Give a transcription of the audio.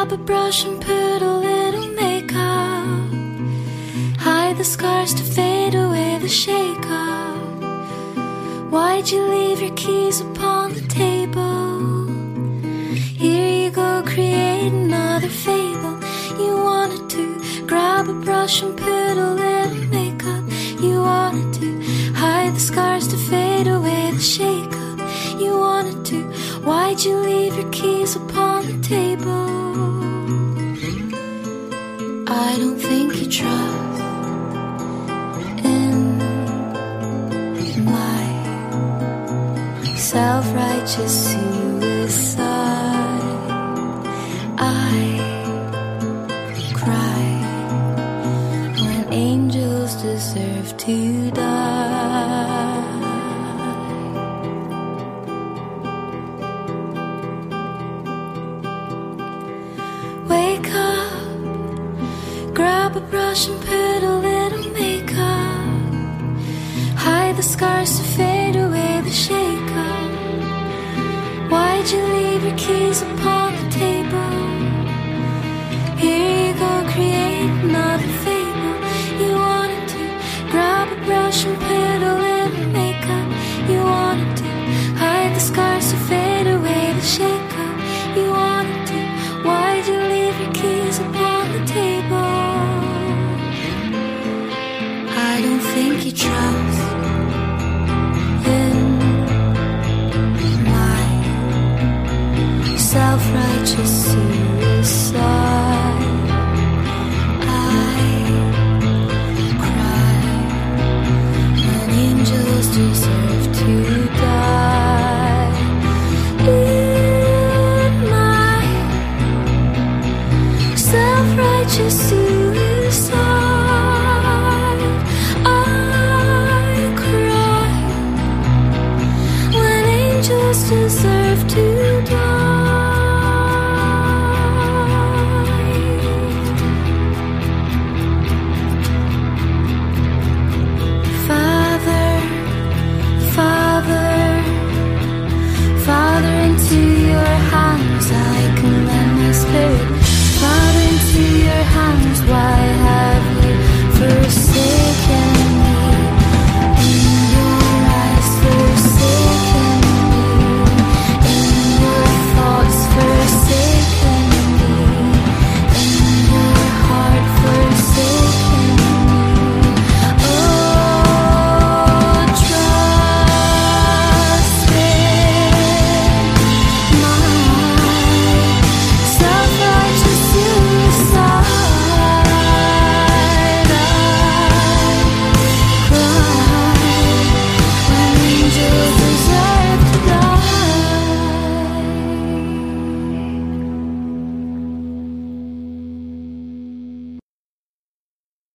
Grab a brush and put a little makeup. Hide the scars to fade away the shake up. Why'd you leave your keys upon the table? Here you go, create another fable. You wanted to grab a brush and put a little makeup. You wanted to hide the scars to fade away the shake up. You wanted to. Why'd you leave your keys upon the table? I don't think you trust in my self-righteous suicide. I cry a brush and put a little makeup. Hide the scars to fade away the shake up. Why'd you leave your keys upon the table? Here you go, create another fable. You wanted to grab a brush and put deserve to die. In my self-righteous suicide. I command my spirit fall into your hands.